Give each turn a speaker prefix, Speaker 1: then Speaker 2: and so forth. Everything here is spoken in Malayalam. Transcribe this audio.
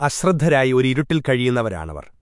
Speaker 1: അശ്രദ്ധരായി ഒരു ഇരുട്ടിൽ കഴിയുന്നവരാണവർ.